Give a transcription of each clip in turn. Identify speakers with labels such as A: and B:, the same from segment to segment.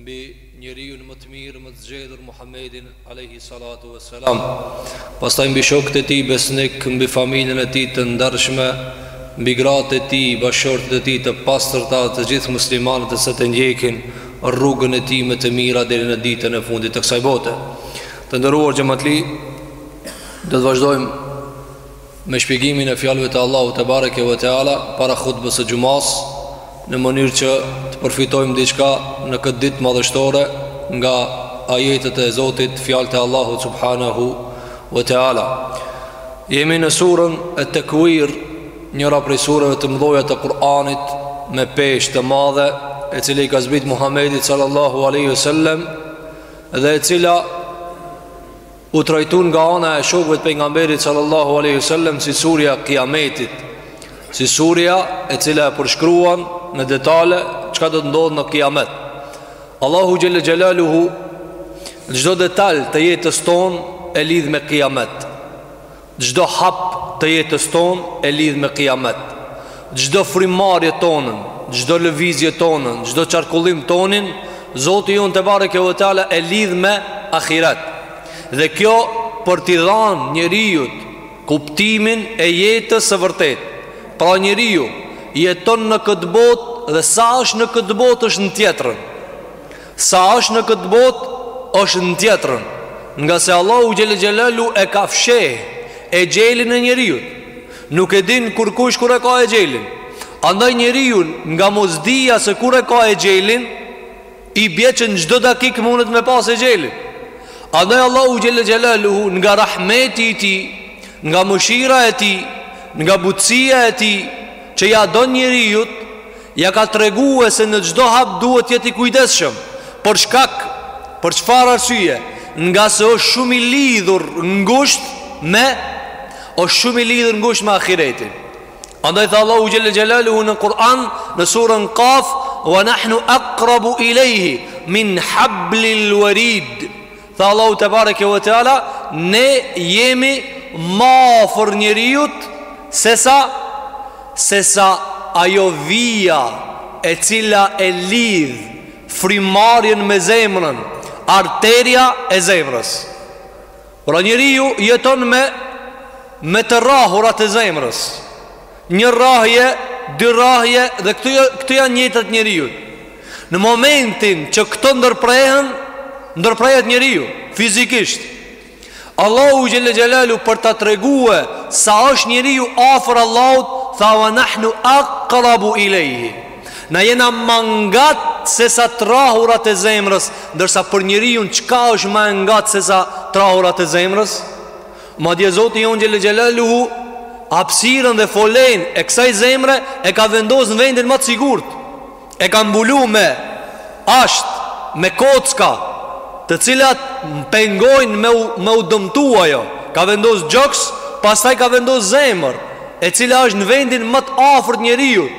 A: mbi njeriun më të mirë, më të zgjedhur Muhammedin alayhi salatu wassalam. Pastaj mbi shokët e tij besnik, mbi familjen e tij të ndershme, mbi gratë e tij, bashkëshortet e tij të pastërta, të gjithë muslimanët që ndjekin rrugën e tij më të mirë deri në ditën e fundit të kësaj bote. Të nderuar xhamatli, do të vazhdojmë me shpjegimin e fjalëve të Allahut te bareke ve teala para hutbes së xhumas në mënyrë që të përfitojmë diçka në këtë ditë madhështore nga ajetet e Zotit fjalët e Allahut subhanahu ve teala jemi në surën e Takwir njëra prej sureve të mëdha të Kur'anit me peshë të madhe e cila i ka zbritë Muhamedit sallallahu alaihi wasallam dhe e cila U trajtu nga ana e shokëve të pejgamberit sallallahu alaihi wasallam si surja e Kiametit, si surja e cila e përshkruan në detale çka do të ndodhë në Kiamet. Allahu xhelle xhelaluhu çdo detal të jetës tonë e lidh me Kiamet. Çdo hap të jetës tonë e lidh me Kijamet. Çdo frymëmarrje tonën, çdo lëvizje tonën, çdo qarkullim tonin, Zoti jonë te bareke ve teala e lidh me Ahiret. Dhe kjo për t'i dhanë njeriut kuptimin e jetës së vërtetë. Pra njeriu jeton në këtë botë dhe sa është në këtë botë është në tjetrën. Sa është në këtë botë, është në tjetrën, ngase Allahu xhelle xhelaluhu e ka fshehë exhelin e njeriut. Nuk e din kurkush kur e ka exhelin. Andaj njeriu nga mosdija se kur e ka exhelin, i bje që në çdo dakik munet me pas exhelin. Andaj Allahu xhelle xhelaluhu nga rahmeti i tij, nga mëshira e tij, nga butësia e tij që ia don njeriut Ia ka tregue se në çdo hap duhet të jetë i kujdesshëm. Për shkak për çfarë arsye? Ngase është shumë i lidhur ngushtë me është shumë i lidhur ngushtë me ahiretin. Andaj tha Allahu xhelle xhelaluhu në Kur'an në surën Qaf, "Wa nahnu aqrabu ilayhi min hablil warid." Tha Allahu te bareke ve teala, ne jemi më afër njeriut se sa se sa ajo vija e cila e lidh frymëmarrjen me zemrën, arteria e zemrës. Pra njeriu jeton me me të rrahurat e zemrës. Një rrahje, dy rrahje dhe këto jo, këto janë jeta e njeriut. Në momentin që këto ndërprehen, ndërprehet njeriu fizikisht. Allahu xhelle xhelaluhu për ta tregue sa është njeriu afër Allahut, tha wa nahnu aqrabu ilayhi. Na jena ma ngat se sa të rrahurat e zemrës, ndërsa për njeriun çka është ma ngat se sa të rrahurat e zemrës? Madje Zoti jonë xhelle xhelaluhu Hapësirën dhe folenë e kësaj zemre E ka vendos në vendin ma të sigurt E ka mbulu me Asht me kocka Të cilat pengojnë me u, me u dëmtu ajo Ka vendos gjoks Pastaj ka vendos zemër E cila është në vendin ma të afërt të njeriut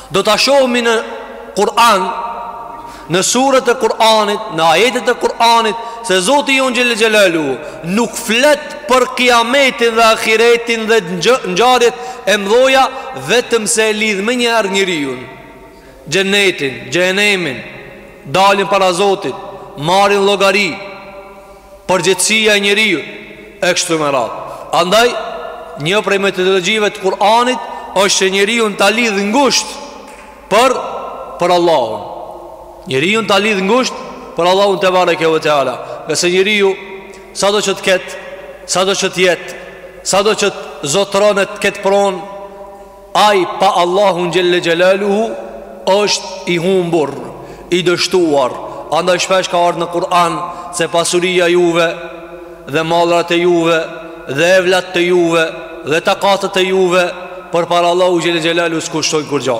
A: Do ta shohim në Kur'an, në suret e Kur'anit, në ajetet e Kur'anit, se Zoti jonë xhelle xhelaluhu nuk flet për kiametin dhe ahiretin dhe ngjarjet e mdhoja vetëm se e lidh menjëherë njeriun. Xhenetin, xhehenemin, daljen para Zotit, marrjen në llogari. përgjegjësia e njeriut e kështu me radhë. Andaj një prej metodologjive të Kur'anit është që njeriun ta lidh ngusht për për Allahun. Njeriun ta lidh ngusht për Allahun tebareke ve teala. Dhe se njeriu sado që të ketë, sado që të jetë, sado që të zotëron e të ketë pronë Ai pa Allahun xhelle xhelaluhu është i humbur, i dështuar Andaj shpesh ka ardhë në Kur'an se pasuria e juve dhe mallrat e juve dhe evlatët e juve dhe takatet e juve Përpara Allahut xhelle xhelaluhu s'kushtojnë kurgjo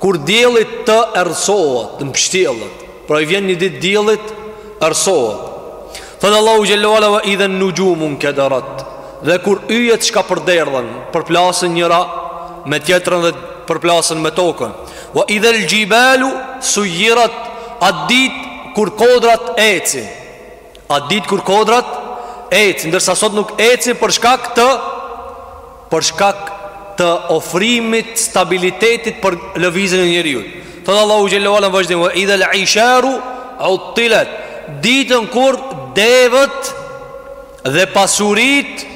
A: Kur dielli të errësohet mbshtjellet, pra i vjen një ditë diellit, errësohet. Thotë Allahu xhelle ve ala wa idhan nuxhumun kederat. Dhe kur yjet çka përderdhen, përplasën njëra me tjetrën dhe përplasen me tokën. Wa idhal xhibalu sujjirat at ditë kur kodrat ecin. At ditë kur kodrat ecin, ndërsa sot nuk ecin për shkak të për shkak të ofrimit të stabilitetit për lëvizjen e njeriut. Thotë Allahu xhelle ve ala në vazhdim wa idha al-isharu utilet. Ditën kur devet dhe pasuritë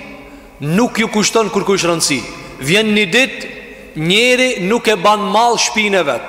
A: nuk ju kushton kurkush rëndësi. Vjen një ditë njeri nuk e ban mall shpinë e vet.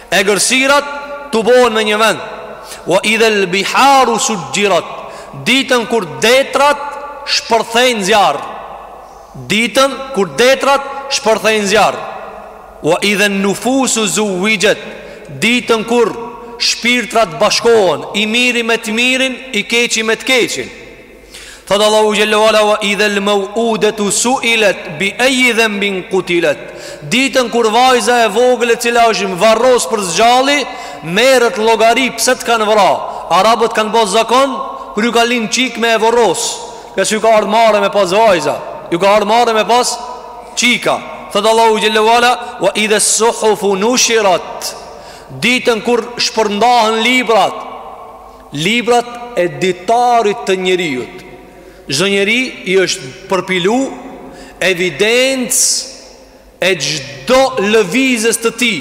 A: Egërsirat tubohen në një vend Wa idhel biharu suxhirat Ditën kur detrat shpërthejnë zjarr Ditën kur detrat shpërthejnë zjarr Wa idhen nufusu zuvixhet Ditën kur shpirtrat bashkohen I miri me të mirin, i keqi me të keqin Thot Allahu xhelalu ala wa idhal mawudatu suilat bi ayi dhanbin qutilat. Ditën kur vajza e vogël e cila është varros për s'gjalli, merret llogari pse të kanë vra. Arabët kanë bërë zakon kur ju ka lind çik me e varros. Se ju ka ardhë marre me pas vajza, ju ka ardhë marre me pas çika. Thot Allahu xhelalu ala wa idha suhufu nushirat. Ditën kur shpërndahen librat, Librat e ditarit të njeriut Çdo njeriu i është përpilu Evidencë e çdo lëvizjes të tij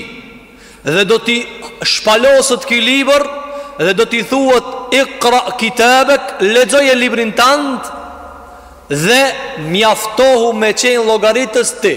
A: Dhe do t'i shpaloset ky libër Dhe do t'i thuhet Iqra kitabek Lexoje librin tënd Dhe mjaftohu me qenë llogaritës ti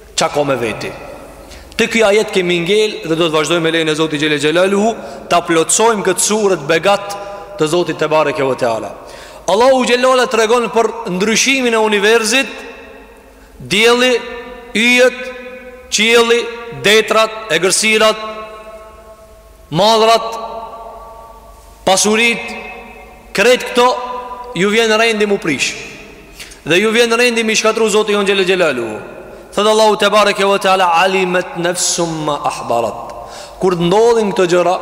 A: Ça ka me veti Te ky ajet kemi ngel Dhe do të vazhdojmë me lejen e Zotit xhele xhelaluhu Ta plotësojmë këtë sure të begatë Të Zotit tebareke ve teala Allahu xhelalu tregon për ndryshimin e universit Dielli, yjet, qielli, detrat, egërsirat Mallrat, pasuritë, krejt këto ju vjen rendi m'u prish. Dhe ju vjen rendi m'i shkatru Zoti jonë xhele xhelaluhu. Thotë Allahu tebareke ve teala alimet nefsum ma ahdarat. Kur të ndodhin këto gjëra,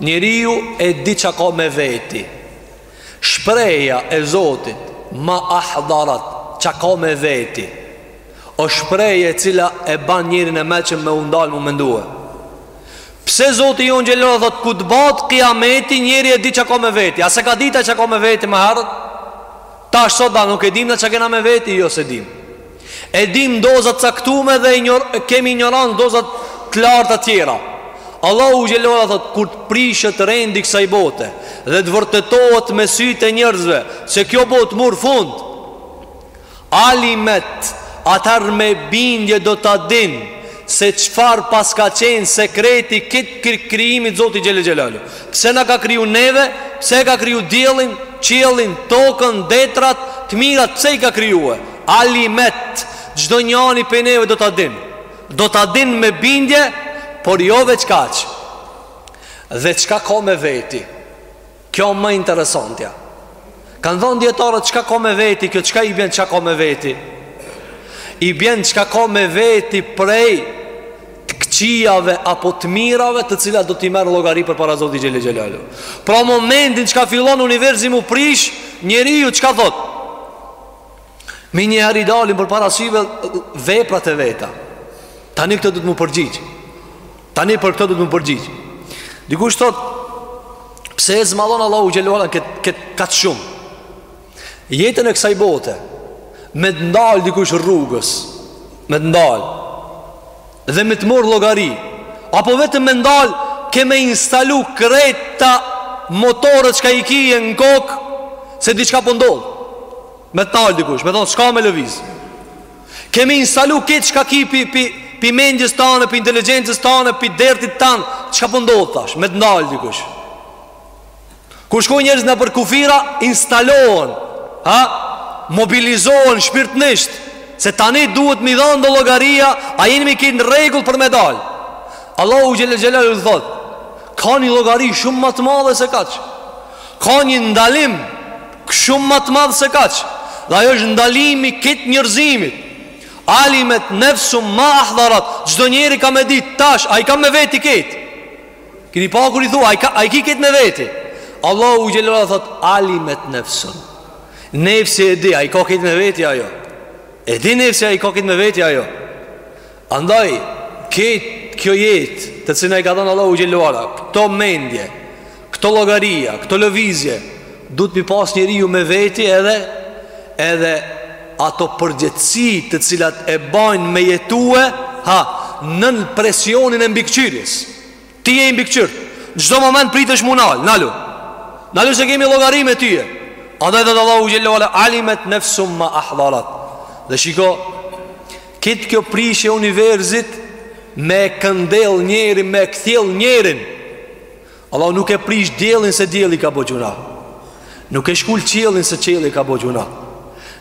A: njeriu e di ça ka me veti. Shprehja e Zotit ma ahdarat Ça ka me veti O shprehje e cila e ban njerin e mençëm me u ndal m'u mendue Pse Zoti jonë xhele ala thot Kur të bahet kiameti njeri e di ça ka me veti A s'e ka dit a ça ka me veti ma herët
B: Tash sot a nuk e dim ne ça kena me veti Jo s'e dim E dimë doza t'caktume dhe injor, kemi injorancë doza të larta tjera. Allahu xhele ala thot, kur të prishet rendi kësaj bote dhe të vërtetohet me sytë e njerzve se kjo botë murr fund, alimet atëherë me bindje do ta dinë se çfarë pas ka qenë sekreti këtij kri krijimit Zotit xhele xhelalu. Pse na ka kriju neve, pse e ka kriju diellin, qiellin, tokën, detrat, të mirat, pse i ka krijue? Alimet Çdo njani prej neve do ta din Do ta din me bindje Por jo veç kaq Dhe çka ka me veti Kjo më interesantja Kanë dhënë dijetarët çka ka me veti Kjo çka i bjen çka ka me veti I bjen çka ka me veti prej Të këqijave apo të mirave Të cilat do t'i merr llogari përpara Zoti xhele xhelalu Pra momentin çka fillon universi m'u prish Njeriu çka thot Menjëherë i dalin përpara syve veprat e veta Tani këtë duhet mu përgjigj Tani për këtë duhet mu përgjigj Dikush thotë Pse e zmadhon Allahu xhele ue ala këtë kët, kaq shumë Jetën e kësaj bote Me të ndalë dikush rrugës Me të ndalë Dhe me të mor llogari Apo vetëm me ndal Ke me instalu krejt ta Motorët çka i kije në kokë Se diçka po ndodh Me të nal dikush Me thonë s'ka me lëviz Ke me instalu krejt çka ki pi, pi, pi mendjes tane Pi inteligjencës tane Pi dertit tane Çka po ndodh tash Me të ndal dikush Kur shkojnë njerëz nëpër kufira, instalohen, ha, mobilizohen shpirtnisht, se tani duhet mi dhanë do llogaria, a jenë mi kinë rregull për me dal. Allahu xhele xhelaluhu thotë, ka një llogari shumë ma të madhe se kaq, ka një ndalim shumë ma të madh se kaq, dhe ajo është ndalimi krejt njerëzimit, alimet nefsum ma ahdharat, çdo njeri ka me ditë tash, a i ka me veti këtë, Kini pa kur i thua, a i, ka, a i ki ketë me veti Allahu xhele ue ala thotë, alimet nefsun Nefsi e di, a i ka ketë me veti ajo E di nefsi a i ka ketë me veti ajo Andaj, ketë kjo jetë Të cilën e ka dhonë Allahu xhele ue ala Këto mendje, këto llogaria, këto lëvizje Duhet mi pas njeriu me veti edhe Edhe ato përgjegjësi të cilat e bajnë me jetue ha nën presionin e mbikëqyrjes ti je i mbikëqyrt çdo moment pritesh mu nal nalu nalu se kemi llogari me tyje andaj dhe Allahu xhele ue ala alimet nefsum ma ahdharat dhe shiko këtë kjo prishje e universit me e këndell njerin me e kthjell njerin Allahu nuk e prish diellin se dielli ka bo gjuna Nuk e shkul qiellin se qielli ka bo gjuna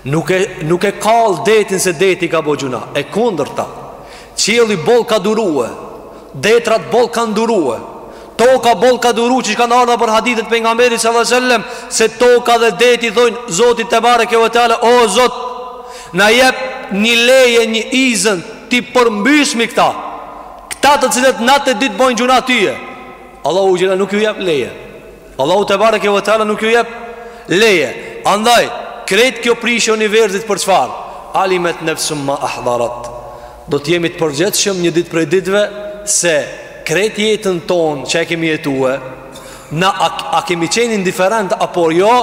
B: Nuk e, nuk e kall detin se deti ka bo gjuna E kundërta Qielli boll ka durue Detrat boll kanë durue Toka boll ka duru qysh kanë ardh nëpër hadithet Pejgamberit salallahu alejhi ue selem Se toka dhe deti i thojnë Zotit tebareke ue teala O Zot Na jep një leje një izën T'i përmbysmi këta Këta të cilët natë e ditë bojnë gjuna tyje Allahu xhele ue ala nuk ju jep leje Allahu tebareke ue teala nuk ju jep leje Andaj, krejt kjo prishje e universit për çfarë Alimet nefsum ma ahdarat Do të jemi të përgjegjshëm një ditë prej ditëve Se krejt jetën tonë që e kemi jetue Na a, a kemi qenë indiferent apo jo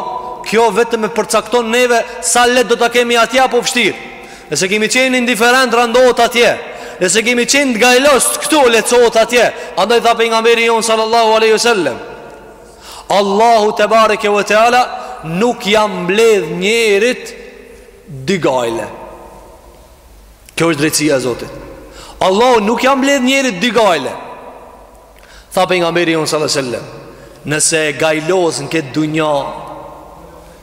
B: Kjo vetëm e përcakton neve Sa lehtë do ta kemi atje apo vështirë Nëse kemi qenë indiferent rëndohet atje Nëse kemi qenë të gajlost këtu lehtësohet atje Andaj tha pejgamberi jonë sallallahu aleyhi sallem Allahu tebareke ve teala nuk ja mbledh njerit dy gajle Kjo është drejtësia e Zotit Allahu nuk ja mbledh njerit dy gajle Tha pejgamberi jonë sallallahu aleyhi sallem Nëse gajlos në këtë dunja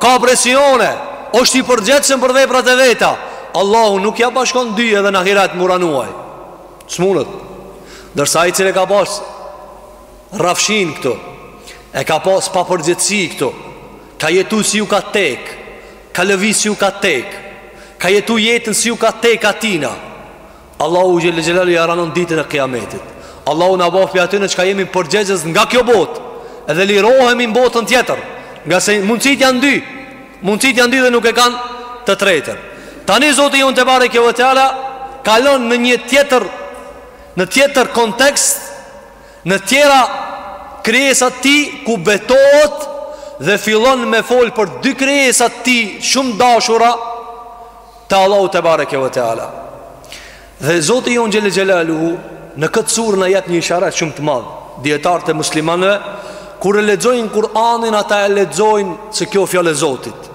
B: Ka presione, është i përgjegjshëm për veprat e veta. Allahu nuk ja bashkon dy edhe në ahiret muranuaj. S'munet. Ndërsa ai i cili e ka pas rrafshin këtu, e ka pas pa përgjegjësi këtu. Ka jetu si ju ka tek, ka lëviz si ju ka tek. Ka jetu jetën si ju ka tek atina. Allahu xhele xhelaluhu ja ranon ditën e kiametit Allahu na bëftë prej atyne që ka jemi përgjegjës nga kjo botë Edhe lirohemi në botën tjetër Ngase mundësit janë dy Mundësit janë dy dhe nuk e kanë të tretën Tani Zoti jonë tebareke ve teala Kalon në një tjetër Në tjetër kontekst Në tjera krijesa të tij ku betohet Dhe fillon me fol për dy krijesa të tij shumë të dashura Te Allahu tebareke ve teala Dhe Zoti jonë xhele xhelaluhu Në këtë sure na jep një isharet shumë të madhë Dijetarët e muslimanëve Kur e lexojnë Kur'anin ata e lexojnë Se kjo fjala e Zotit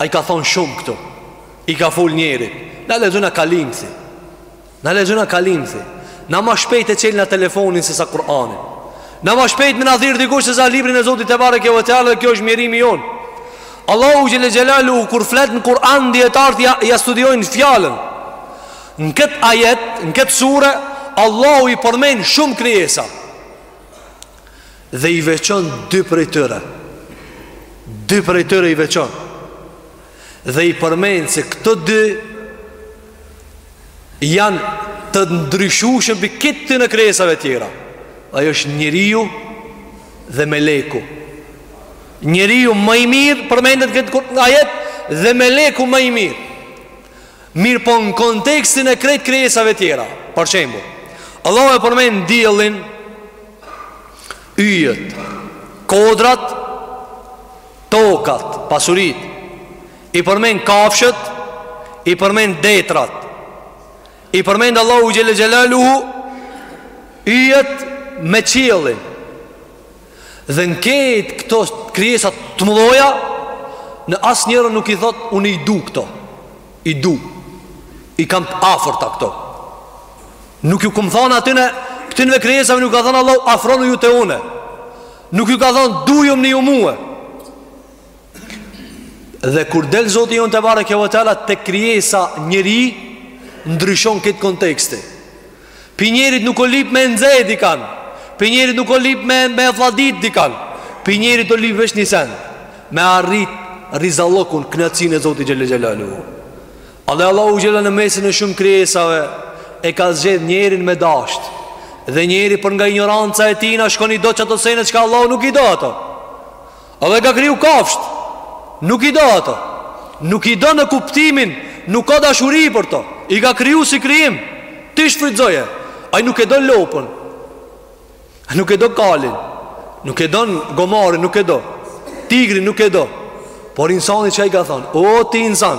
B: Ai i ka thonë shumë këto I ka fol njerit Na e lexojna kalimthi Na lexojna kalimthi. Na ma shpejt e çelna telefonin se sa Kur'anin. Na ma shpejt më na dhir dikush se sa librin e Zotit tebareke ve teala dhe kjo është mjerimi jonë. Allahu xhele xhelaluhu kur flet në Kur'an dijetarët ja, ja studiojnë fjalën. Në këtë ajet, në këtë sure, Allahu i përmen shumë krijesa. Dhe i veçon dy prej tyre. Dy prej tyre i veçon. Dhe i përmen se këto dy janë të ndryshueshëm prej këtyne krijesave tjera. Ajo është njeriu dhe meleku. Njeriu më i mirë, përmendet në këtë ajet, dhe meleku më i mirë. Mirëpo në kontekstin e krejt krijesave tjera. Për shembull, Allah e përmend diellin, yjet, kodrat, tokat, pasuritë, I përmend kafshët, i përmend detrat. I përmend Allahu xhele xhelaluhu yjet me qiellin. Dhe në krejt këto krijesa të mëdha, në asnjërën nuk i thot unë i du këto. I du. I kam të afërta këto. Nuk ju ka thon atyne këtyne krijesave nuk ka thënë Allahu afronuju te unë. Nuk ju ka thënë dumni ju mua. Dhe kur del Zoti jonë tebareke ve teala te krijesa njeri Ndryshon krejt konteksti Pi njerit nuk u lyp me nxe dikan Pi njerit nuk u lyp me, me flladit dikan Pi njerit u lyp veç një sen Me arrit rizallëkun knaqsinë e Zotit xhelle xhelaluhu Edhe Allahu xhelle në mesin e shumë krijesave E ka zgjedh njerin me dasht Dhe njeri për nga injoranca e tina Shkon i do qato sene çka Allahu nuk i do ato Edhe i ka kriju kafshët. Nuk i do ato. Nuk i do në kuptimin, nuk ka dashuri për to. I ka kriju si krijim. Ti shfrytëzoje. Ai nuk e do lopën. Ai nuk e do kalin. Nuk e don gomarin, nuk e do. Tigrin nuk e do. Por insani çka i ka thonë? O ti insan,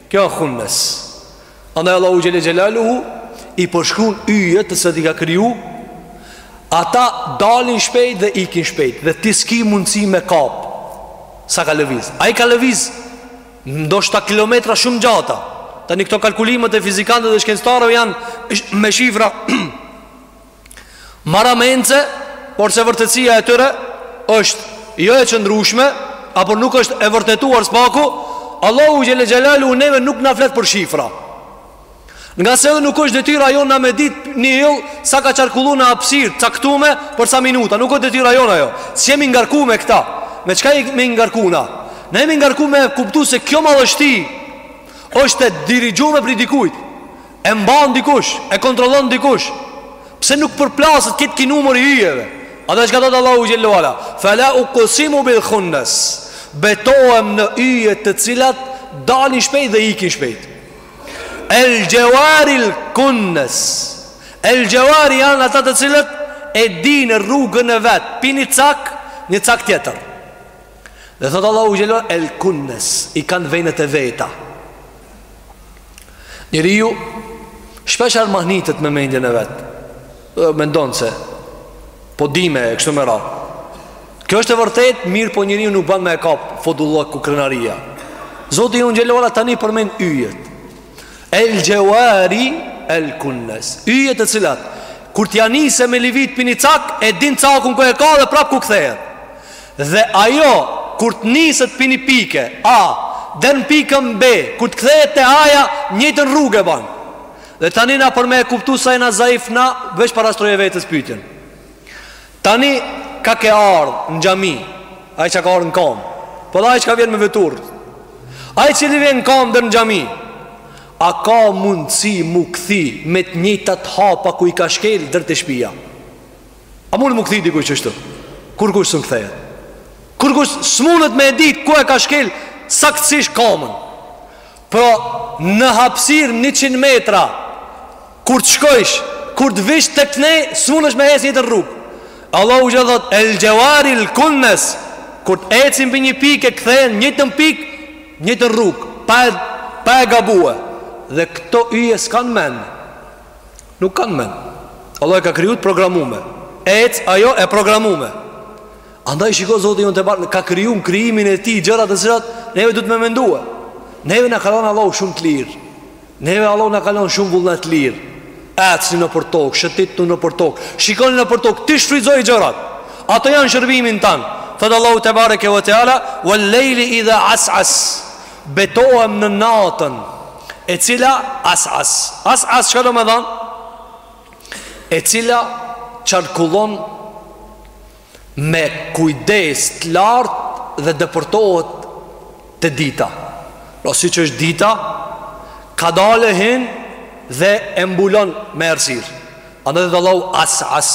B: Kjo është hunnes. Andaj Allahu xhelle xhelaluhu i përshkrun yjet të cilat i ka kriju. Ata dalin shpejt dhe ikin shpejt dhe ti s'ki mundësi me kap. Sa ka lëviz? Ai ka lëviz ndoshta kilometra shumë gjata. Tani këto kalkulimet e fizikantëve dhe shkencëtarëve janë me shifra Marramendëse, porse vërtetësia e tyre është jo e qëndrueshme apo nuk është e vërtetuar së paku, Allahu xhelle xhelaluhu neve nuk na flet për shifra. Ngase edhe nuk është detyra jonë na me ditë një yll sa ka qarkullu në hapësirë, caktume për sa minuta, nuk është detyra jonë ajo. S'jemi ngarku me këta, me çka jemi ngarku na? Ne jemi ngarku me kuptu se kjo madhështi është e dirigjume prej dikujt. E mban dikush, e kontrollon dikush. Pse nuk përplaset krejt ky numër i yjeve? Edhe çka thotë Allahu xhelle ve ala? Fela uksimu bil hunnes. Betohem në yje të cilat dalin shpejt dhe ikin shpejt. El xhevaril kunnes. El xhevari janë ata të cilat e dinë rrugën e vet. Pi ni cak, një cak tjetër. Dhe thot Allahu xhelle ve ala El kunnes I kanë venet e veta Njeriu Shpeshherë mahnitet me mendjen e vet Mendon se Po dimë e kështu me radhë Kjo është e vërtet Mirëpo njeriu nuk ban me e kap Fodullëku krenaria Zoti jonë xhelle ve ala tani përmen yjet El xhevari El kunnes Yjet të cilat Kur t'ja nise me livit pi ni cak E din cakun ku e ka dhe prap ku kthehet Dhe ajo kur të niset pi ni pike A der në pikën B kur të kthehet te A-ja njëjtën rrugë e ban dhe tani na për me e kuptu sa jena zaif na veç parashtroje vetes pyetjen tani kah ke ardh në xhami ai çka ka ardh në kam po dhe ai çka vjen me veturë ai cili vjen në kam der në xhami a ka mundësi mu kthi me të njëjtat hapa ku i ka shkel der te shpija A mund m'u kthy dikush qështu Kurkush s'mun kthehet Kurkush s'mundet me e ditë Ku e ka shkel saktësisht kamën Pra në hapsir 100 metra Kur të shkojsh Kur të vish te kne S'mundesh me ecë njëjtën rrugë Allahu xhel thotë El xhevaril kunnes Kur të ecin prej një pike kthehen Njëjtën pikë Njëjtën rrugë Pa e, pa e gabue Dhe këto yje s'kan men Nuk kanë mend. Allahu e ka kriju të programume. Ec ajo e programume. Andaj shiko Zoti ynë tebar ka kriju në krijimin e tij gjëra të cilat neve duhet me mendue. Neve na ka lon Allahu shumë të lirë. Neve Allahu na ka lon shumë vullnet të lirë. Ecni nëpër tokë, shëtitni nëpër tokë. Shikoni nëpër tokë, ti shfrytëzoji gjërat. Ato janë n'shërbimin tan. Tha Allahu tebareke ve teala, wal leili idha as'as. Betohem në natën, e cila, as as, as as çka do me thanë, e cila qarkullon me kujdes të lartë dhe depërtohet te dita. Pra siç është dita, kadal e hin dhe e mbulon me errësirë. Andaj tha Allahu as as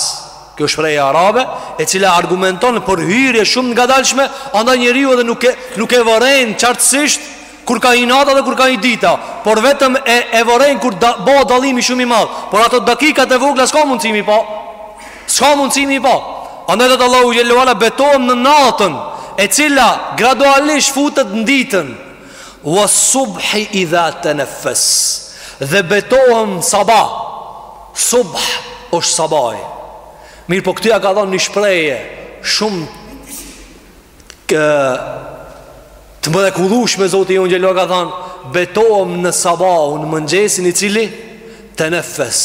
B: Kjo shprehje arabe E cila argumenton për hyrje shumë të ngadalshme Andaj njeriu edhe nuk e, nuk e vëren qartësisht Kur ka hi nata dhe kur ka hi dita Por vetëm e, e vëren kur da, bo dallimi shumë i madh Por ato dakikat e vogla s'ka mundësi m'i pa S'ka mundësi m'i pa Andaj tha Allahu xhelle ue ala betohem në natën E cila gradualisht futet në ditën Wa subhi idha tanaffas. Dhe betohem n'sabah. Subh është sabahi. Mirëpo këtu ia ka dhanë një shprehje shumë kë të mrekullueshme Zoti ynë xhelle ka thanë betohem në sabah, në mëngjesin i cili teneffes.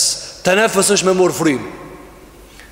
B: Teneffes është me morr frymë.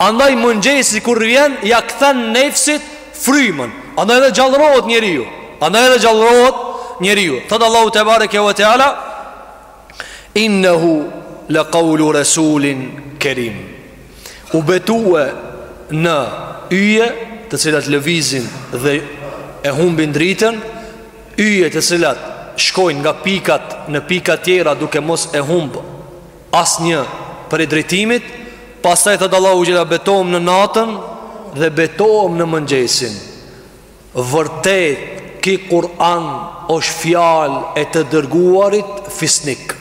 B: Andaj mëngjesi kur vjen ia kthen nefsit frymën. Andaj edhe gjallërohet njeriu. Andaj edhe gjallërohet njeriu. Thot Allahu tebareke ve teala innehu laqawlu rasulin kerim. U betue në yje të cilat lëvizin dhe e humbin dritën, yje të cilat shkojnë nga pikat në pika tjera duke mos e humbë Asnjë prej drejtimit Pastaj thotë Allahu xhelle betohem në natën Dhe betohem në mëngjesin Vërtet ky Kur'an është fjalë e të dërguarit fisnik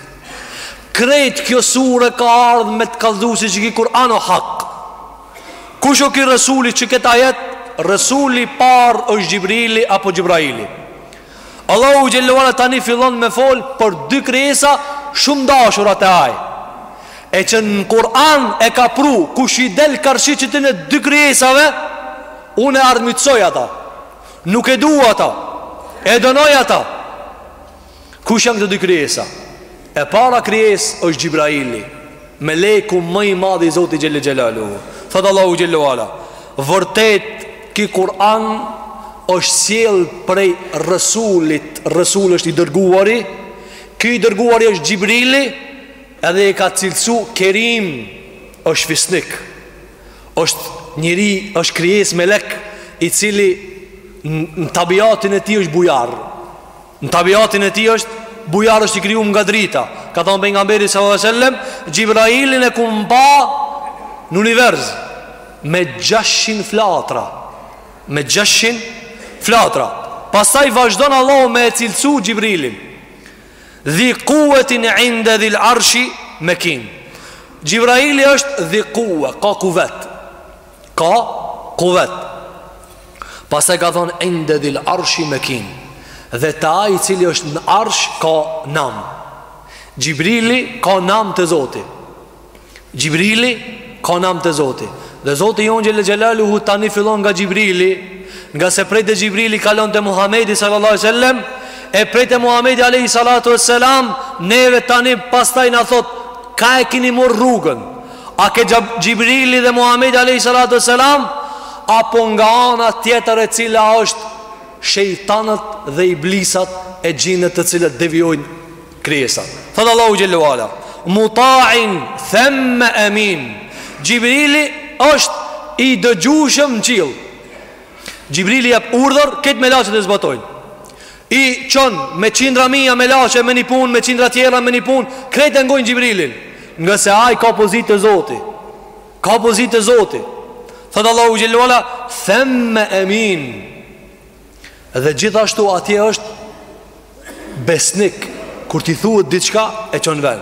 B: Krejt kjo sure ka ardhë me të kallzu si që ky Kur'an o hak Kush o ky resuli që këto ajete Resuli i parë është Xhibrili apo Xhibraili Allahu xhelle ue ala tani fillon me fol për dy krijesa shumë t'dashura te ai. E që në Kur'an e ka pru kush i del karshi këtyne dy krijesave, unë e armitsoj ata. Nuk e dua ata. E dënoj ata. Kush janë këto dy krijesa? E para krijesë është Xhibraili, meleku më i madh i Zotit xhelle xhelaluhu. Thot Allahu xhelle ue ala, vërtet ky Kur'an është sjell prej resulit, resul është i dërguari, ky i dërguari është Xhibrili, edhe i ka cilësu Kerim, është fisnik, është njeri, është krijesë melek, i cili në tabiatin e tij është bujar. Në tabiatin e tij është bujar është i krijuar nga drita. Ka thënë pejgamberi sallallahu alajhi wasallam, Xhibrailin e kam pa në univers me 600 flatra. Me 600 flatra. Pastaj vazhdon Allahu me e cilësu Xhibrilin. Dhi kuvetin inde dhil arshi mekin. Xhibraili është dhi kuve, ka kuvet. Ka kuvet Pastaj ka thonë Inde dhil arshi mekin Dhe te ai i cili është në arsh Ka nam Xhibrili ka nam te Zoti Xhibrili ka nam te Zoti Dhe Zoti jonë xhelle xhelaluhu Tani fillon nga Xhibrili Ngase prej te Xhibrili kalon te Muhamedi sallallahu alejhi ue sellem E prej te Muhamedi alejhi salatu ue selam Neve tani pastaj na thot Kah e kini marr rrugën A kah Xhibrili dhe Muhamedi alejhi salatu ue selam apo nga ana tjetër e cila është shejtanët dhe iblisat e xhinët të cilët devijojnë krijesat. Thot Allahu xhelle ue ala, muta'in themme emin. Xhibrili është i dëgjueshëm në qiell. Xhibrili jep urdhër këta melaqet e zbatojnë. I çon me qindra mija melaqe me një punë, me qindra tjera me një punë, krejt e ngojnë Xhibrilin. Ngase ai ka pozitë te Zoti. Ka pozitë te Zoti. Thot Allahu xhelle ue ala, "Themme emin." Dhe gjithashtu atje është besnik kur t'i thuhet diçka e çon n'vend.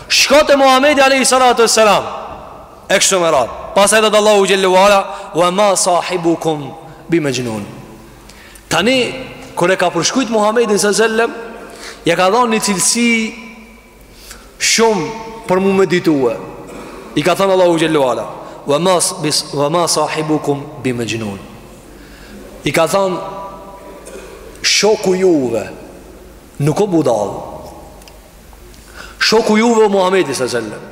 B: Shkon te Muhamedi alejhi salatu ue selam e kështu me radh. Pastaj thot Allahu xhelle ue ala wa ma sahibukum bi majnun. Tani kur e ka përshkrujt Muhamedin sallallahu alejhi wasallam, ja ka dhënë një cilësi shumë për me meditue. I ka thënë Allahu xhelle ue ala wa ma bis wa ma sahibukum bi majnun. I ka thënë shoku juve nuk o budallë Shoku juve o Muhammedi së sellem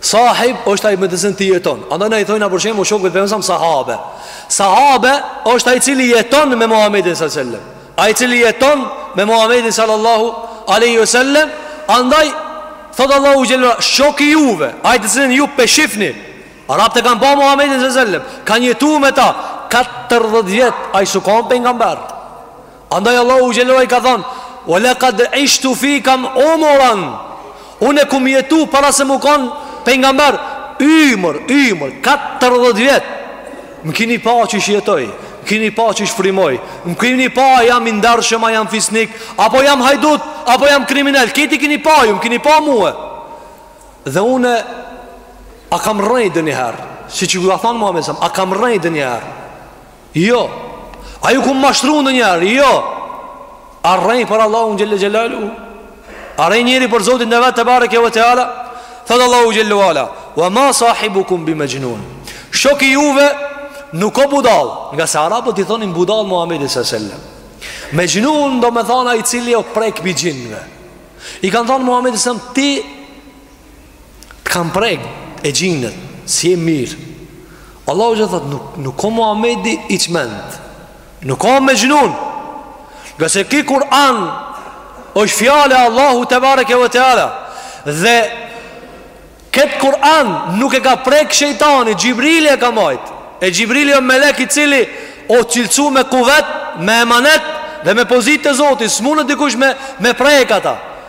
B: Sahib është ai me të cilin ti jeton Andaj na i thojna për shembull shokët e pejgamberit a.s. sahabe Sahabe është ai i cili jeton me Muhammedi së sellem Ai i cili jeton me Muhammedi sallallahu alejhi ve sellem Andaj thotë Allahu xhelle ve ala Shoki juve ai të cilin ju pe shifni Arabët e kanë pa Muhammedi së sellem Kanë jetu me ta 40 vjet ai s'u kanë pejgamber Andaj Allahu xhelle ve ala i ka than Wa lekad ishtu fikum umuran Une kum jetu para se m'u kon pejgamber Ymër, ymër, 40 vjet Më kini pa qysh jetoj Më kini pa qysh frymoj Më kini pa a jam i ndershëm, a jam fisnik Apo jam hajdut, apo jam kriminel Kët e kini pa ju, më kini pa mue Dhe une A kam rrejt ndonjëher Siç ju ka than Muhammed a.s. A kam rrejt ndonjëher Jo A ju kum mashtru ndonjëherë Jo A rrejn për Allahun xhelle xhelaluhu A rrejn njeri për Zotin e vet tebareke ve teala Thotë Allahu xhelle ve ala Wa ma sahibukum bi mexhnun Shoki juve nuk o budall Ngase arabët i thonin budall Muhammedi së sellem Mexhnun do me than ai i cili o prek pi xhinve I kanë thonë Muhammedi së sellem Ti Të kanë prek xhinët S'je mirë Allahu xhelle thot Nuk, nuk o Muhamedi i çmend Nuk o mexhnun Ngase ki Kur'an është fjalë e Allahut tebareke ve teala Dhe Këtë Kur'an nuk e ka prek shejtani Xhibrili e ka majt E Xhibrili o melek i cili O cilsu me kuvet Me emanet Dhe me pozit te Zoti S'mundet dikush me, me prek ata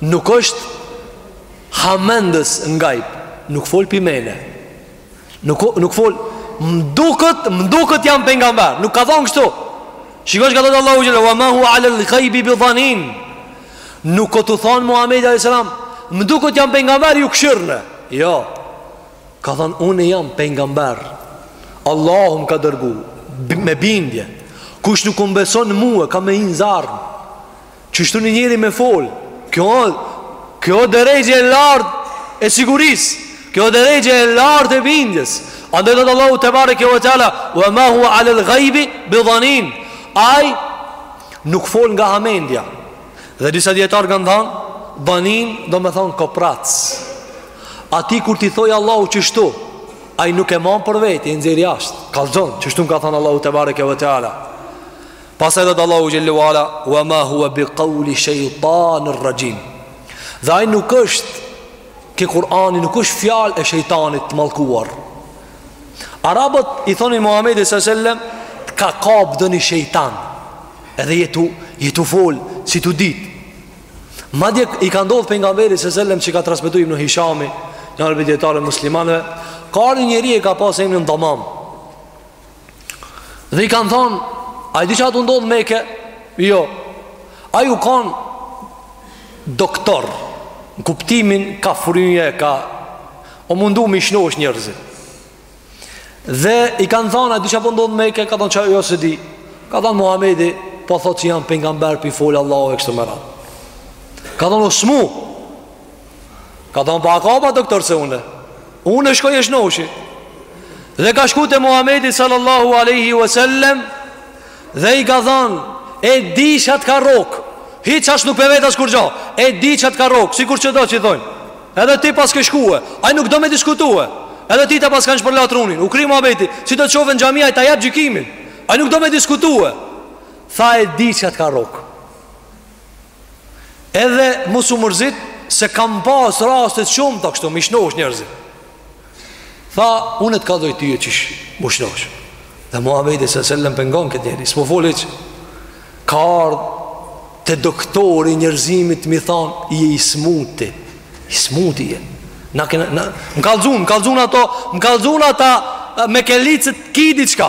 B: Nuk është hamendës n'gajb Nuk fol pi mene Nuk, nuk fol M'duket, m'duket jam pejgamber Nuk ka thonë kështu Shiko çka thotë Allahu xhelle Wa ma hua alel gajbi bi dhanin Nuk o tu thonë Muhammed a.s. M'duket jam pejgamber ju këqyrne Jo Ka thonë unë jam pejgamber Allahu më ka dërgu Me bindje Kush nuk më beson mua Ka me hi n'zjarr Qështu një njeri me folë Kjo, kjo derexhe e lartë e sigurisë Kjo derexhe e lartë e bindjes Andaj thotë Allahu tebareke ve teala Ua ma hua alel gajbi Bi dhanin Ai nuk fol nga hamendja Dhe disa djetarë kanë thanë Dhanin do me thonë koprac Atij kur t'i thoj Allahu qështu Ai nuk e man për vet E nxjerr jashtë Kallxon Qështu më ka thonë Allahu tebareke ve teala Pastaj thot Allahu xhel-le ve ala Wa ma hua bi kauli shejtanin raxhim Dhe ai nuk është Ky Kur'ani nuk është fjalë e shejtanit të mallkuar Arabët i thonin Muhammedit së sellem Të ka kap ndonjë shejtan Edhe je tu, je tu fol s'je tu dit Madje i ka ndodhë Pejgamberit së sellem Që ka transmetu ibn Hishami Në albedjetare muslimanëve Ka ardhë njëri e ka pasë emnin Damam Dhe i kanë thanë, a e di çka â tu ndodhë n'Meke? Jo. Ai u kanë doktor, në kuptimin ka fry, e ka... U mundu m'i shnosh njerëzit. Dhe i kanë thanë, a di çka â tu ndodhë n'Meke? Ka thanë që jo s'e di. Ka thanë Muhamedi, po thotë që jam pejgamber po i folë Allahu e kështu me radhë. Ka thanë, u smu, Ka thanë po a ka ma doktor se une Une shkoj e shnoshi Dhe ka shku te Muhammedi sallallahu aleyhi wa sallem Dhe i ka thanë E di çka të ka rrok Hiç as nuk po e vet askurgjo E di çka të ka rrok Sikur që do që i thonë Edhe ti paske shkue Ai nuk do me diskutue Edhe ty ta paskan shpërla trunin U kry muhabeti Si do të qove në xhami ai ta jep gjykimin Ai nuk do me diskutue Tha e di çka të ka rrok Edhe mos u mërzit se kam pas raste të shumta kështu m'i shnosh njerëzit. Tha, unë të kallxoj ty qysh m'u shnosh Dhe Muhammedi se sellem po e ngon këtë njeri Së më që Ka ardhë Te doktori i njerëzimit me i thanë Je i smutë I smutë je Në kena, në, më kallzun, më kallzun ato Më kallzun ata mekelitë se ki diçka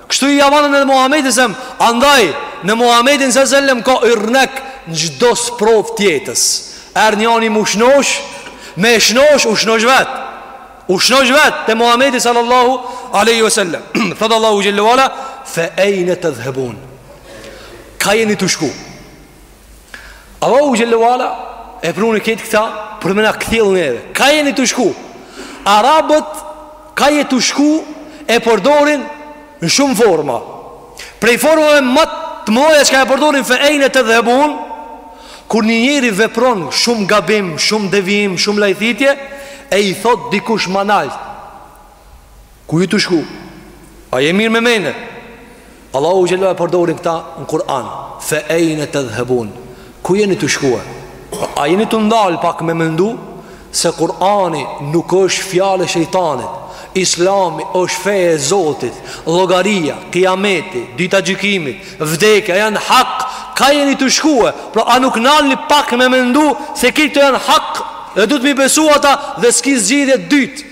B: Kështu ia banë edhe Muhamedit sem, andaj në Muhamedin sa selam ka yrnek në çdo sprovë të jetës. Erdh njani m'u shnosh, me shnosh u shnosh vet. U shnosh vet te Muhamedi sallallahu alaihi wasallam. Thot Allahu xhel-le ve ala, "Fa ayna tadhhabun?" Ka jeni tu shku? Allahu xhel-le ve ala e pruni këtë këta për me na kthjellë neve. Ka jeni tu shku? Arabët ka jeni tu shku e përdorin në shumë forma. Prej formave ma të mdhaja çka e përdorin fe ejne tedhhebun, kur një njeri vepron shumë gabim, shumë devijim, shumë lajthitje, e i thot dikush ma nalt. Ku je tu shku? A je mirë me mene? Allahu xhel-le ve ala e përdorin këta në Kur'an Fe ejne tedhhebun Ku jeni tu shkue? A jeni tu ndalë pak me mendu? Se Kur'ani nuk është fjalë e shejtanit Islami është feja e Zotit Llogaria, kijameti, dita e gjykimit, vdekja janë hak Ka jeni tu shkue? Pra a nuk nalë pak me mendu se këto janë hak Dhe duhet m'i besu ata dhe s'ki zgjidhje të dytë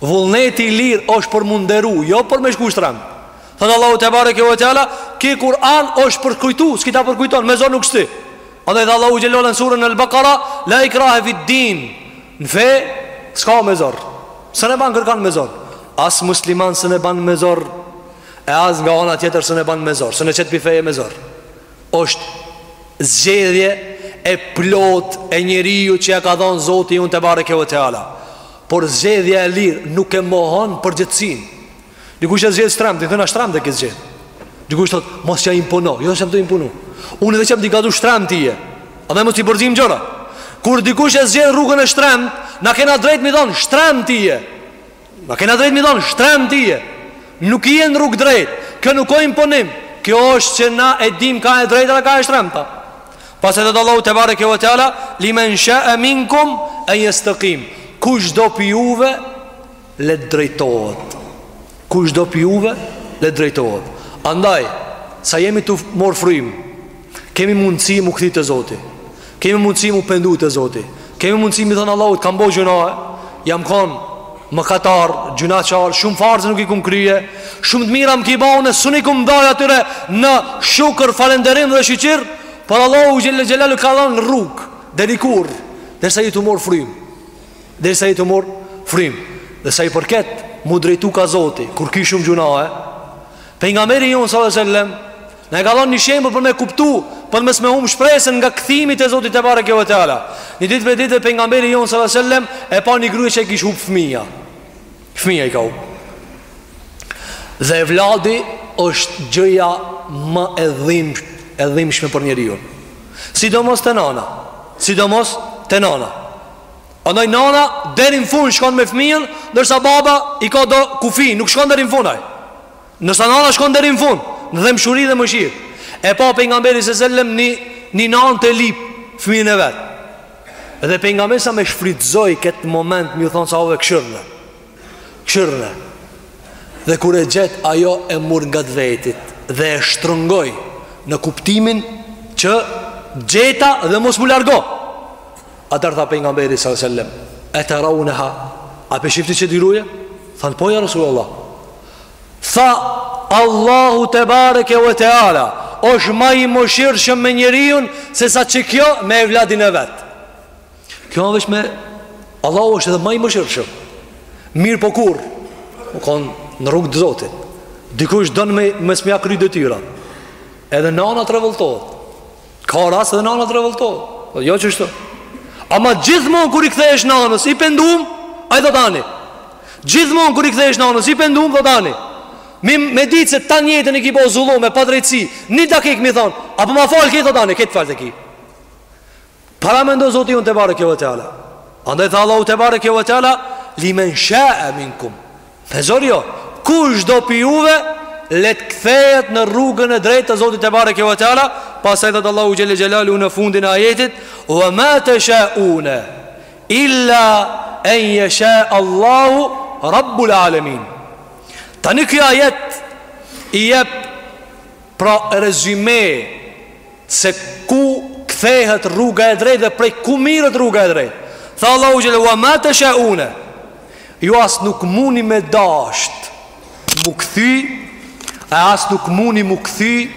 B: Vullneti i lirë është për m'u nderu, jo për me shku shtremt. Thot Allahu tebareke ve teala, ky Kur'an është përkujtues, që ta përkujton, me zor nuk s'ti. Andaj tha Allahu xhele në suren El Bekare, la ikrahe fid din, në fe, s'ka me zor. S'e ban kërkan me zor. As musliman s'e ban me zor, e as nga ana tjetër s'e ban me zor, s'e qet pi feje me zor. është zgjedhje e plotë e njeriut që ja ka dhënë Zoti ynë tebareke ve teala. Por zgjedhja e lirë nuk e mohon përgjegjësinë. Dikush e zgjedh shtremt, i thom na shtremt e ke zgjedh. Dikush thotë, mos ja impono, jo s'jam tu imponu. Unë veç jam ti kallxu shtremt je. Edhe mos t'i përzim gjëra. Kur dikush e zgjedh rrugën e shtremt, na kena drejtë m'i thon, shtremt je. Na kena drejt m'i thon, shtremt je Nuk je në rrugë drejt Kjo nuk o imponim Kjo është që na e dim ka e drejta dhe ka e shtremta Pastaj thot allahu tebareke ve teala Li men shae minkum en jestekim Kush do pi juve Le drejtohet Kush do pi juve Le drejtohet Andaj Sa jemi tu marr frym Kemi mundësi m'u kthy te zoti Kemi mundësi m'u pendu te zoti Kemi mundësi m'i thënë Allahut Kam bo gjynahe Jam konë mëkatar, gjynahqar, shumë farze nuk i kom kry, shumë të mira më ki ba, unë nuk i kom da atyre në shukr, falenderim dhe shyqyr, por Allahu xhele xhelaluhu ka dhanë rrugë, deri kur, derisa je tu marr frymë, derisa je tu marr frymë, dhe sa i përket, m'u drejtu ka zoti, kur ki shumë gjynahe, pejgamberi jonë, s.a.v. sellem, Na e ka dhënë një shembull për me kuptu, për mos me humb shpresën nga kthimi te Zoti te bareke ve teala. Një ditë prej ditëve pejgamberi jon sallallahu alajhi wasallam e pa një grua që i kish humb fëmija. Fëmija i ka humb. Dhe evladi është gjëja më e dhim e dhimbshme për njeriun. Sidomos te nana, sidomos te nana. Andaj nana deri në fund shkon me fëmijën, ndërsa baba i ka do kufi, nuk shkon deri në fund ai. Ndërsa nana shkon deri në fund, në dhembshuri dhe mëshirë. E pa pejgamberi se sellem një nanë tu e lyp fëmijën e vet. Dhe pejgamberi s.a. e shfrytëzoi këtë moment me ju thon sahabëve kqyrne. Kqyrne. Dhe kur e gjet ajo e murr ngat vetit dhe e shtrëngoi në kuptimin që të gjeta dhe mos m'u largo. Atëherë tha pejgamberi sa sellem, "E terauneha?" A p'e shifni qit grue? Than po ja Resulullah. Tha, Allahu te bareke ve teala është më i mëshirshëm me njeriun se sa që kjo me evladin e vet. Kjo me evladin, Allahu është edhe më i mëshirshëm. Mirëpo kur, tu kon në rrugë të Zotit. Dikush don me mos m'ja kry detyra. Edhe nana të revoltohet. Ka rast edhe nana të revoltohet. Po jo qështu. Ama gjithmon kur i kthehesh nanës i pendum, ai thot ani. Gjithmon kur i kthehesh nanës i pendum, thot ani. E me ditë se tan jetën i ki bo zullum e padrejtësi, një dakik m'i thonë, a po ma fal krejt, thot ani, krejt falë e ki. Paramendo Zoti jonë tebareke ve teala. Andaj tha Allahu tebareke ve teala, limen shae minkum. Me zor jo Kush do prej juve Le t'kthehet në rrugën e drejtë të Zotit tebareke ve teala Pastaj thotë Allahu xhel-le xhelaluhu në fundin e ajetit Ve ma teshaune Illa en jeshae Allahu Rabbul Alemin Tani ky ajet I jep Pra rezyme se ku kthehet rruga e drejtë dhe prej ku mirret rruga e drejtë. Tha Allahu xhelaluhu ve ma teshaune. Ju as nuk muni me dasht mu kthy e as nuk muni mu kthy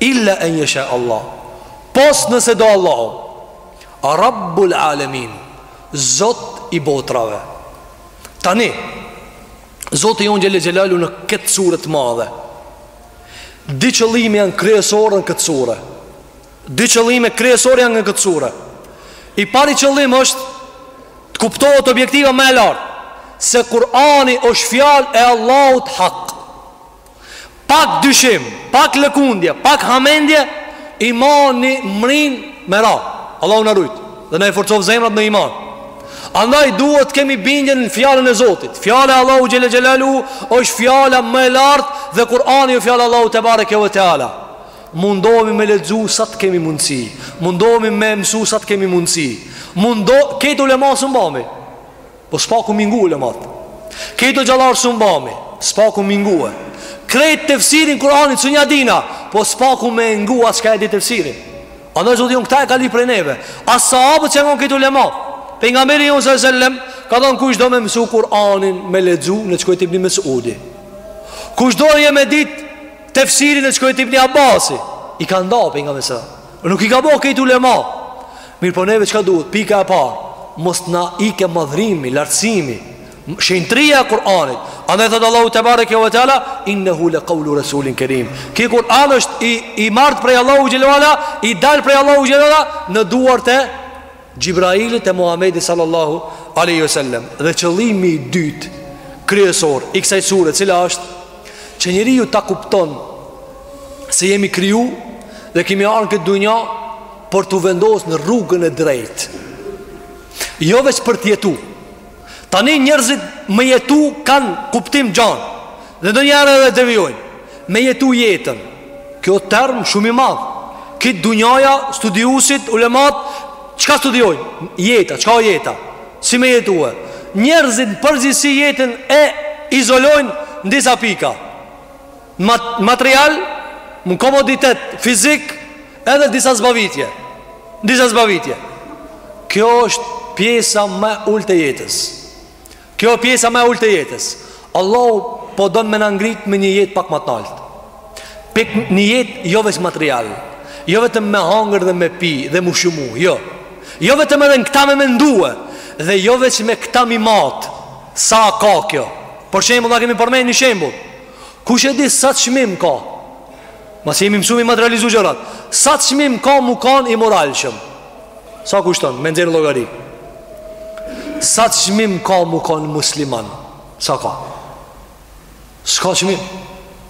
B: illa en jeshae Allah. Pos nëse do Allahu. Rabbul alemin. Zot i botrave. Tani Zoti jonë xhel-le xhelaluhu në këtë sure të madhe Dy qëllime janë kryesore në këtë surë Dy qëllime kryesore janë në këtë surë I pari qëllim është Të kuptohet objektiva ma e lartë Se Kurani është fjalë e Allahut hak Pak dyshim, pak lëkundje, pak hamendje, imani mrin me ra. Allahu na rujt dhe na i forcoftë zemrat në iman. Andaj duhet të kemi bindjen në fjalën e Zotit. Fjala e Allahu xhel-le xhelaluhu është fjala më e lartë dhe Kur'ani është fjala e Allahu tebareke ve teala. Mundohemi me lexu sa të kemi mundësi. Mundohemi me mësu sa të kemi mundësi. Mundo krejt ulema s'un bahmi. Po s'paku m'i ngu ulemat Krejt hoxhallarë s'un bahmi S'paku m'i ngu e Krejt tefsirin Kur'anit s'un ja dina Po s'paku me ngu atë shka e di tefsirin As Zoti jonë këta s'e ka lyp prej neve As sahabët s'jon kon krejt ulema Pejgamberi jonë alejhi selam Ka thonë kush do me mësu Kur'anin Me lexu le t'shkojë te Ibni Mesudi Kush do e me dit Tefsirin le t'shkojë te Ibni Abasi I ka nda Pejgamberi Nuk i ka bo krejt ulema Mirëpo neve çka duhet Pika e parë Mos t'na ikë madhrimi, lartësimi Shenjtria e Kur'anit Andaj thotë Allahu tebareke ve teala Innehu le kaulu Resulin Kerim Ky Kur'an është i, i marrë prej Allahut xhel-le ve ala I dalë prej Allahut xhel-le ve ala Në duar të Xhibrailit e Muhamedit sallallahu alaihi wasallam. Dhe qëllimi i dytë kryesor i kësaj sure, cila është që njeriu ta kupton se jemi kriju dhe kemi ardh n'këtë dunja për t'u vendos në rrugën e drejtë. Jo veç për të jetu, Tani njerëzit me jetu kanë kuptim t'gjan dhe ndonjëherë edhe devijojnë. Me jetu jetën. Kjo term shumë i madh. Kit dunjaja, studiuesit, ulemat, çka studiojnë? Jeta, çka o jeta? Si me jetue? Njerëzit në përgjithësi jetën e izolojnë në disa pika. material, në komoditet fizik edhe disa zbavitje. Disa zbavitje. Kjo është pjesa ma e ulët e jetës. Kjo është pjesa ma e ulët e jetës. Allahu po don me na ngrit me një jetë pak më të lartë. Pik një jetë jo veç material, jo vetëm me hangër dhe me pi dhe m'u shumu, jo. Jo vetëm edhe në këta me mendue dhe jo veç me këta m'i mat. Sa ka kjo? Për shembull, na kemi përmend një shembull. Kush e di sa çmim ka? Masi jemi msu m'i materializu gjanat. Sa çmim ka mu kanë i moralshëm? Sa kushton? Me nxjerr llogari. Sa çmim ka mu kanë musliman? Sa ka? S'ka çmim.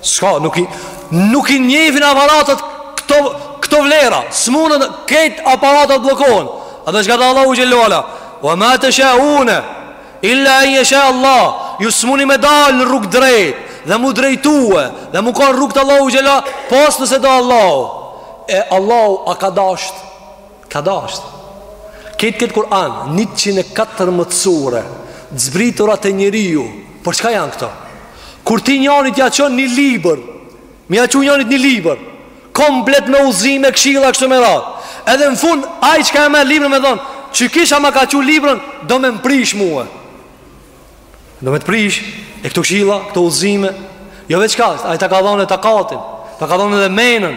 B: S'ka, nuk i nuk i njefin aparatet këto këto vlera. S'munën, krejt aparatet bllokohen. Edhe çka tha Allahu xhelle ve ala? Wa ma tashauna Illa en yasha Allah, ju s'muni me dalë në rrugë t'drejtë dhe mu drejtue dhe mu kanë n'rrugë t'Allahut xhelle ve ala, pos nëse do Allahu. E Allahu a ka dasht? Ka dasht. Krejt këtë Kur'an, 114 sure, t'zbritura te njeriu, për çka janë këto? Kur ti njanit ja çon një libër, Mi ja çu njonit një libër Komplet me udhzime, këshilla, kështu me radhë Edhe në fund, aj çka e merr librën me thonë qikjy ça ma ka çu librën, do me më prish mue Do me të prish, e këto këshilla, këto udhzime Jo veç kaq, aj ta ka dhonë takatin Ta ka dhonë edhe menën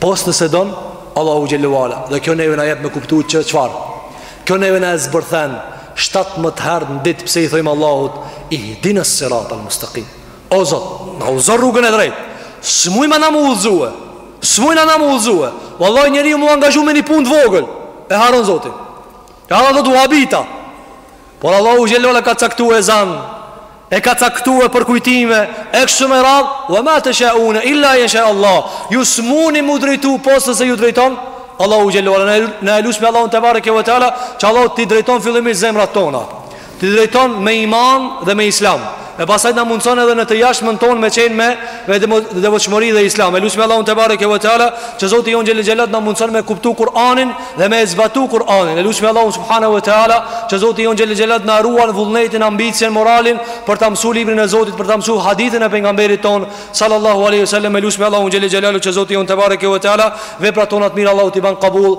B: Pos nëse don Allahu xhelle ve ala, dhe kjo neve na jep me kuptu që çfarë? Kjo neve na e zbërthen 17 herë në ditë pse i thojmë Allahut ihdinas siratal mustaqim. O Zot, na udhëzo n'rrugën e drejtë. S'mujna na mu udhëzue. S'mujna na mu udhëzue. Wallahi njeriu mu angazhu me një punë të vogël. E harron Zotin. E harron Zotin, u habita. Por Allahu xhelle ve ala ka caktu ezane, ka caktu e përkujtime, e kështu me radhë, wa ma tashauna illa yasha Allah. Ju s'muni mu drejtu pos nëse ju drejton Allahu xhelle ve ala. Na e lusmi Allahun tebareke ve teala, që Allahu t'i drejton fillimisht zemrat tona. T'i drejton me iman dhe me islam. E pastaj t'na mundson edhe në të jashtmen tonë me qenë me me devotshmëri dhe islam. E lusmi Allahun tebareke ve teala, që Zoti jon xhelle ve ala t'na mundson me e kuptu Kur'anin dhe me e zbatu Kur'anin. E lusmi Allahun subhanahu ve teala, që Zoti jon xhelle ve ala t'na ruan vullnetin, ambicien, moralin për ta mësuar librin e Zotit, për ta mësuar hadithin e pejgamberit tonë sallallahu alaihi wasallam. E lusmi Allahun xhelle ve ala, që Zoti jon tebareke ve teala, veprat tona të mira Allahu t'i ban kabul.